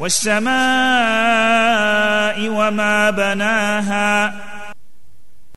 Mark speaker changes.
Speaker 1: والسماء وما بناها